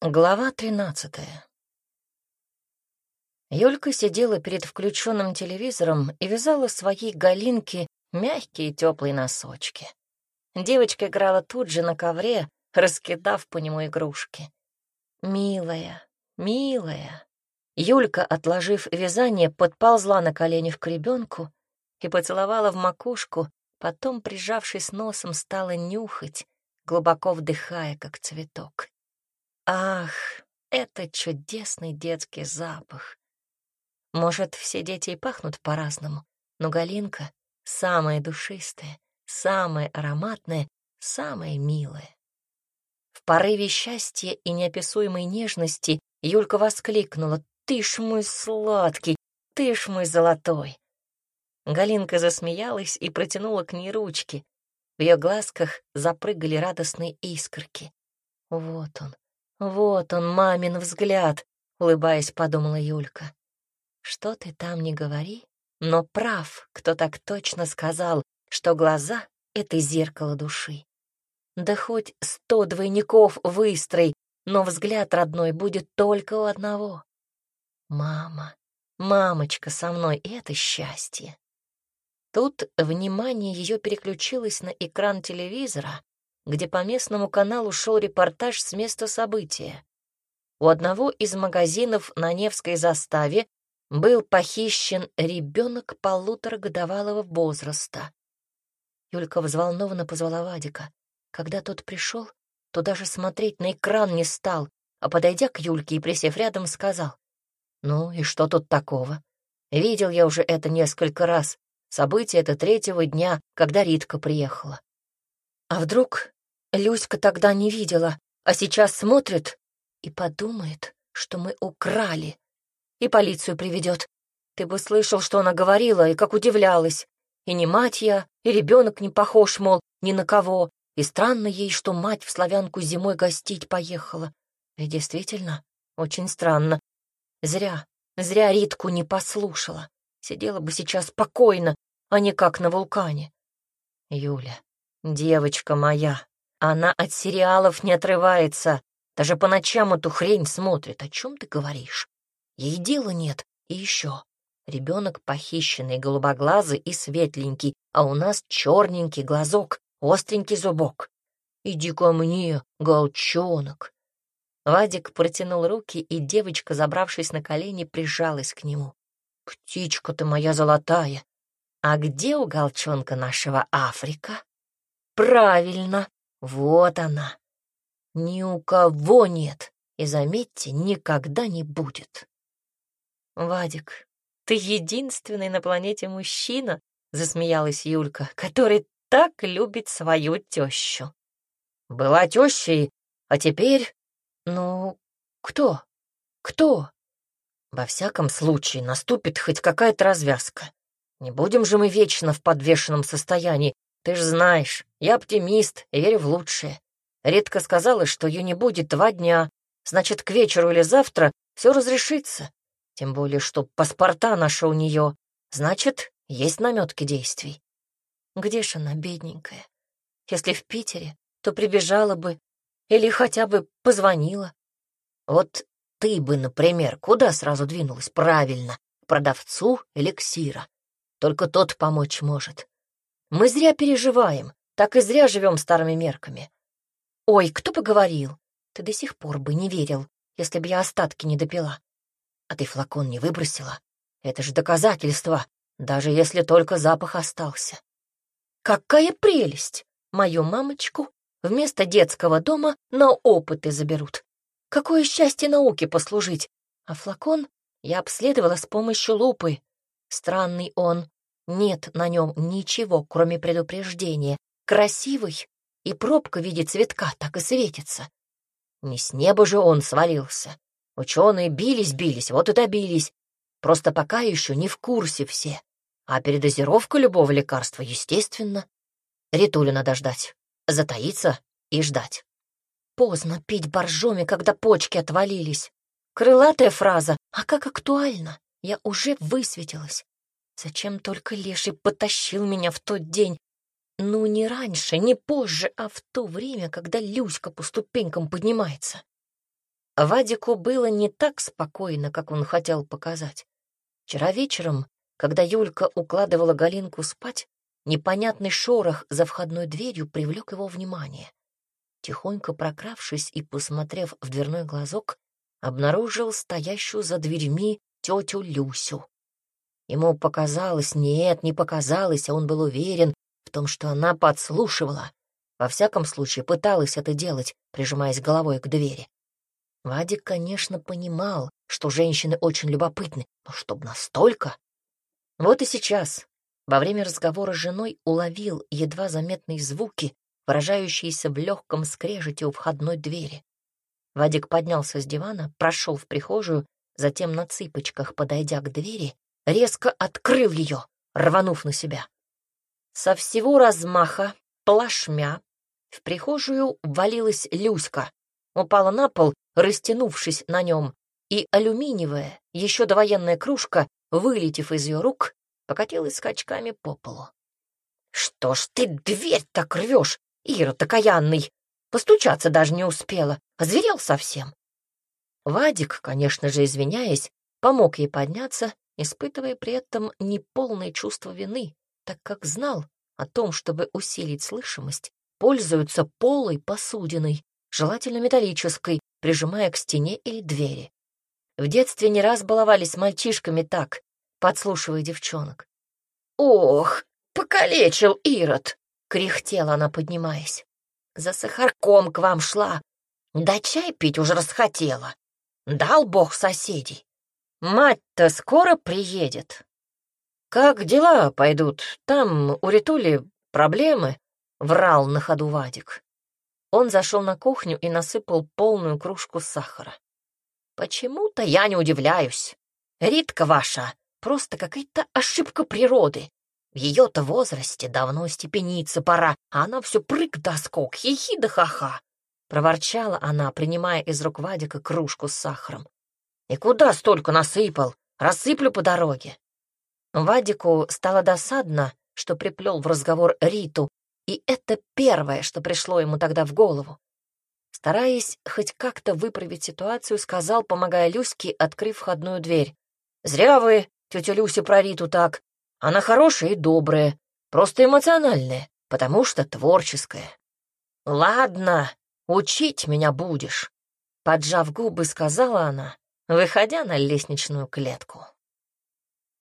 Глава тринадцатая. Юлька сидела перед включенным телевизором и вязала своей Галинке мягкие теплые носочки. Девочка играла тут же на ковре, раскидав по нему игрушки. «Милая, милая». Юлька, отложив вязание, подползла на коленях к ребенку и поцеловала в макушку, потом, прижавшись носом, стала нюхать, глубоко вдыхая, как цветок. Ах, это чудесный детский запах. Может, все дети и пахнут по-разному, но Галинка — самая душистая, самая ароматная, самая милая. В порыве счастья и неописуемой нежности Юлька воскликнула «Ты ж мой сладкий, ты ж мой золотой!» Галинка засмеялась и протянула к ней ручки. В ее глазках запрыгали радостные искорки. Вот он, вот он, мамин взгляд, улыбаясь, подумала Юлька. Что ты там не говори, но прав, кто так точно сказал, что глаза — это зеркало души. Да хоть сто двойников выстрой, но взгляд родной будет только у одного. Мама, мамочка со мной — это счастье. Тут внимание ее переключилось на экран телевизора, где по местному каналу шел репортаж с места события. У одного из магазинов на Невской заставе был похищен ребенок полуторагодовалого возраста. Юлька взволнованно позвала Вадика. Когда тот пришел, то даже смотреть на экран не стал, а, подойдя к Юльке и присев рядом, сказал. «Ну и что тут такого? Видел я уже это несколько раз. Событие это третьего дня, когда Ритка приехала. А вдруг Люська тогда не видела, а сейчас смотрит и подумает, что мы украли, и полицию приведет. Ты бы слышал, что она говорила, и как удивлялась. И не мать я, и ребенок не похож, мол, ни на кого. И странно ей, что мать в славянку зимой гостить поехала. И действительно, очень странно. Зря, зря Ритку не послушала. Сидела бы сейчас спокойно, а не как на вулкане. Юля, девочка моя, она от сериалов не отрывается, даже по ночам эту хрень смотрит. О чем ты говоришь? Ей дела нет. И еще. Ребенок похищенный, голубоглазый и светленький, а у нас черненький глазок, остренький зубок. Иди ко мне, голчонок. Вадик протянул руки, и девочка, забравшись на колени, прижалась к нему. «Птичка ты моя золотая! А где у голчонка нашего Африка?» «Правильно, вот она. Ни у кого нет, и, заметьте, никогда не будет. Вадик, ты единственный на планете мужчина, засмеялась Юлька, который так любит свою тещу. Была тещей, а теперь... Ну, кто? Кто? Во всяком случае, наступит хоть какая-то развязка. Не будем же мы вечно в подвешенном состоянии, ты ж знаешь, я оптимист и верю в лучшее. Редко сказала, что ее не будет два дня. Значит, к вечеру или завтра все разрешится. Тем более, что паспорта наши у нее. Значит, есть наметки действий. Где ж она, бедненькая? Если в Питере, то прибежала бы или хотя бы позвонила. Вот ты бы, например, куда сразу двинулась? Правильно, продавцу эликсира. Только тот помочь может. Мы зря переживаем, так и зря живем старыми мерками. Ой, кто поговорил? Ты до сих пор бы не верил, если бы я остатки не допила. А ты флакон не выбросила. Это же доказательство, даже если только запах остался. Какая прелесть! Мою мамочку вместо детского дома на опыты заберут. Какое счастье науке послужить! А флакон я обследовала с помощью лупы. Странный он, нет на нем ничего, кроме предупреждения. Красивый, и пробка в виде цветка так и светится. Не с неба же он свалился. Ученые бились-бились, вот и добились. Просто пока еще не в курсе все. А передозировка любого лекарства, естественно. Ритулю надо ждать, затаиться и ждать. Поздно пить боржоми, когда почки отвалились. Крылатая фраза, а как актуально. Я уже высветилась. Зачем только Леший потащил меня в тот день? Ну, не раньше, не позже, а в то время, когда Люська по ступенькам поднимается. Вадику было не так спокойно, как он хотел показать. Вчера вечером, когда Юлька укладывала Галинку спать, непонятный шорох за входной дверью привлек его внимание. Тихонько прокравшись и посмотрев в дверной глазок, обнаружил стоящую за дверьми тетю Люсю. Ему показалось, нет, не показалось, а он был уверен в том, что она подслушивала. Во всяком случае, пыталась это делать, прижимаясь головой к двери. Вадик, конечно, понимал, что женщины очень любопытны, но чтоб настолько... Вот и сейчас, во время разговора с женой, уловил едва заметные звуки, выражающиеся в легком скрежете у входной двери. Вадик поднялся с дивана, прошел в прихожую, затем на цыпочках, подойдя к двери, резко открыл ее, рванув на себя. Со всего размаха, плашмя, в прихожую валилась Люська, упала на пол, растянувшись на нем, и алюминиевая, еще довоенная кружка, вылетев из ее рук, покатилась скачками по полу. «Что ж ты дверь так рвешь, Ира такаянный? Постучаться даже не успела, озверел совсем». Вадик, конечно же, извиняясь, помог ей подняться, испытывая при этом неполное чувство вины, так как знал о том, чтобы усилить слышимость, пользуются полой посудиной, желательно металлической, прижимая к стене или двери. В детстве не раз баловались мальчишками так, подслушивая девчонок. «Ох, покалечил Ирод!» — кряхтела она, поднимаясь. «За сахарком к вам шла. Да чай пить уже расхотела. Дал бог соседей. Мать-то скоро приедет. Как дела пойдут? Там у Ритули проблемы?» — врал на ходу Вадик. Он зашел на кухню и насыпал полную кружку сахара. «Почему-то я не удивляюсь. Ритка ваша просто какая-то ошибка природы. В ее-то возрасте давно степениться пора, а она все прыг да скок, хихи да ха-ха». Проворчала она, принимая из рук Вадика кружку с сахаром. «И куда столько насыпал? Рассыплю по дороге». Вадику стало досадно, что приплел в разговор Риту, и это первое, что пришло ему тогда в голову. Стараясь хоть как-то выправить ситуацию, сказал, помогая Люське, открыв входную дверь. «Зря вы, тетя Люся, про Риту так. Она хорошая и добрая, просто эмоциональная, потому что творческая». «Ладно, учить меня будешь», — поджав губы, сказала она, выходя на лестничную клетку.